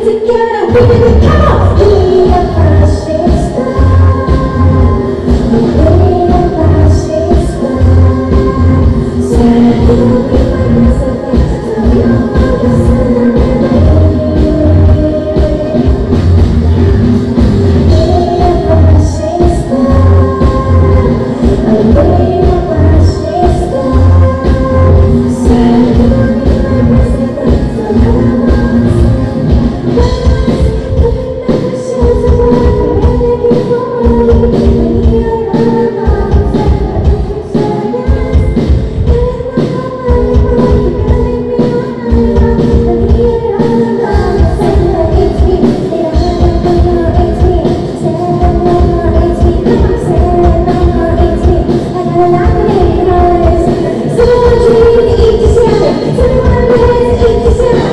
Together, we can Sıra bir ikisi, sıra bir ikisi